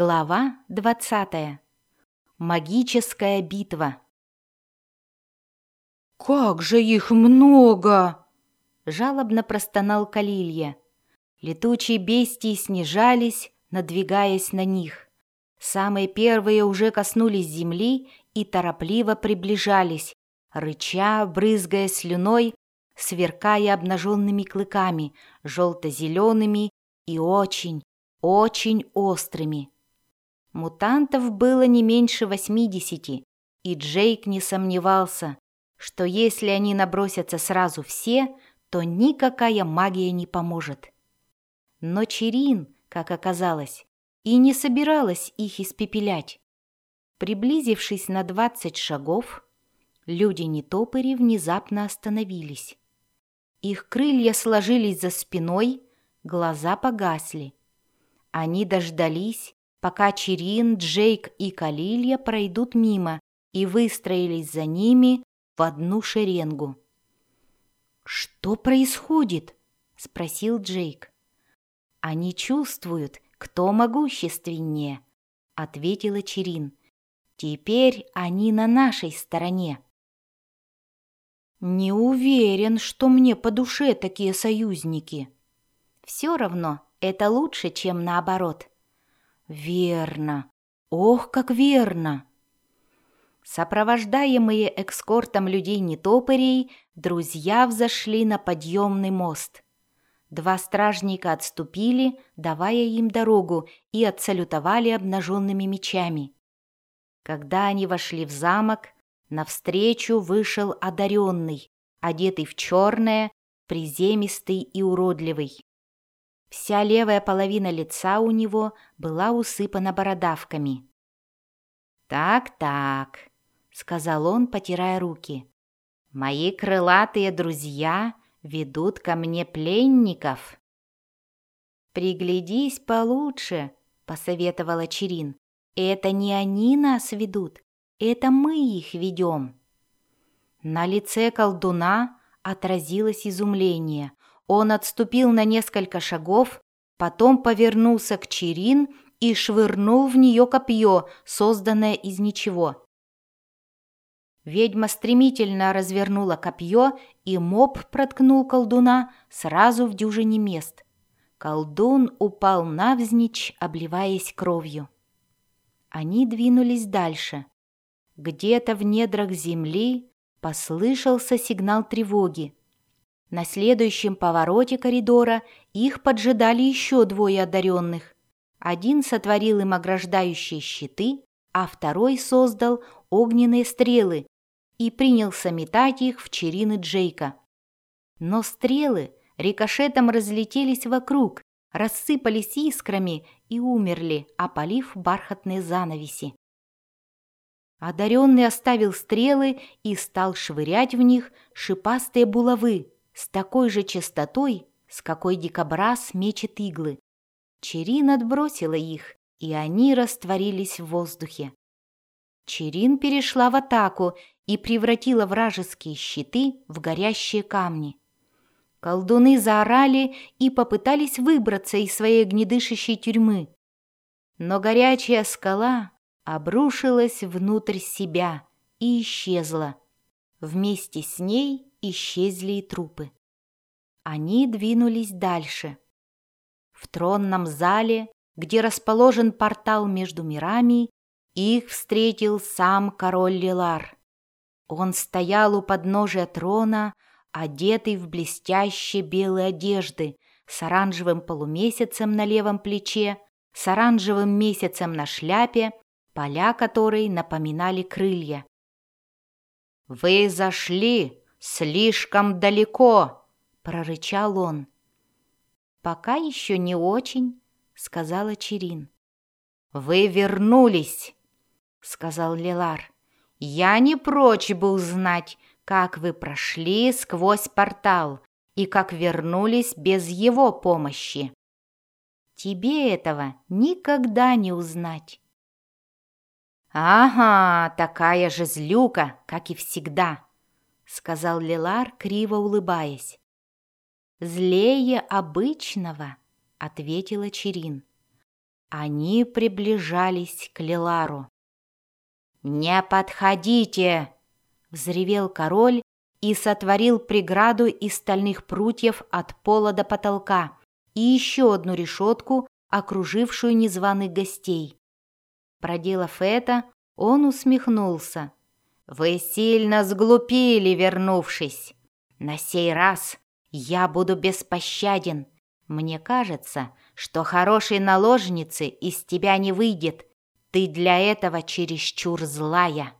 Глава двадцатая. Магическая битва. «Как же их много!» — жалобно простонал Калилья. Летучие бестии снижались, надвигаясь на них. Самые первые уже коснулись земли и торопливо приближались, рыча, брызгая слюной, сверкая обнаженными клыками, желто-зелеными и очень, очень острыми. Мутантов было не меньше восьмидесяти, и Джейк не сомневался, что если они набросятся сразу все, то никакая магия не поможет. Но Черин, как оказалось, и не собиралась их испепелять. Приблизившись на двадцать шагов, люди-нетопыри внезапно остановились. Их крылья сложились за спиной, глаза погасли. Они дождались, пока Черин, Джейк и Калилья пройдут мимо и выстроились за ними в одну шеренгу. «Что происходит?» — спросил Джейк. «Они чувствуют, кто могущественнее», — ответила Черин. «Теперь они на нашей стороне». «Не уверен, что мне по душе такие союзники». «Все равно это лучше, чем наоборот». «Верно! Ох, как верно!» Сопровождаемые экскортом людей-нетопырей, друзья взошли на подъемный мост. Два стражника отступили, давая им дорогу, и отсалютовали обнаженными мечами. Когда они вошли в замок, навстречу вышел одаренный, одетый в черное, приземистый и уродливый. Вся левая половина лица у него была усыпана бородавками. «Так-так», — сказал он, потирая руки, — «мои крылатые друзья ведут ко мне пленников». «Приглядись получше», — посоветовала Черин. «Это не они нас ведут, это мы их ведем». На лице колдуна отразилось изумление. Он отступил на несколько шагов, потом повернулся к Черин и швырнул в нее копье, созданное из ничего. Ведьма стремительно развернула копье, и моб проткнул колдуна сразу в дюжине мест. Колдун упал навзничь, обливаясь кровью. Они двинулись дальше. Где-то в недрах земли послышался сигнал тревоги. На следующем повороте коридора их поджидали еще двое одаренных. Один сотворил им ограждающие щиты, а второй создал огненные стрелы и принялся метать их в черины Джейка. Но стрелы рикошетом разлетелись вокруг, рассыпались искрами и умерли, опалив бархатные занавеси. Одаренный оставил стрелы и стал швырять в них шипастые булавы, с такой же частотой, с какой дикобраз мечет иглы. Черин отбросила их, и они растворились в воздухе. Черин перешла в атаку и превратила вражеские щиты в горящие камни. Колдуны заорали и попытались выбраться из своей огнедышащей тюрьмы. Но горячая скала обрушилась внутрь себя и исчезла. Вместе с ней исчезли и трупы. Они двинулись дальше. В тронном зале, где расположен портал между мирами, их встретил сам король Лилар. Он стоял у подножия трона, одетый в блестящие белые одежды, с оранжевым полумесяцем на левом плече, с оранжевым месяцем на шляпе, поля которой напоминали крылья. «Вы зашли слишком далеко!» — прорычал он. «Пока еще не очень», — сказала Черин. «Вы вернулись», — сказал Лилар. «Я не прочь бы узнать, как вы прошли сквозь портал и как вернулись без его помощи. Тебе этого никогда не узнать». «Ага, такая же злюка, как и всегда», — сказал Лилар, криво улыбаясь. «Злее обычного», — ответила Черин. Они приближались к Лилару. «Не подходите!» — взревел король и сотворил преграду из стальных прутьев от пола до потолка и еще одну решетку, окружившую незваных гостей. Проделав это, он усмехнулся. «Вы сильно сглупили, вернувшись. На сей раз я буду беспощаден. Мне кажется, что хорошей наложницы из тебя не выйдет. Ты для этого чересчур злая».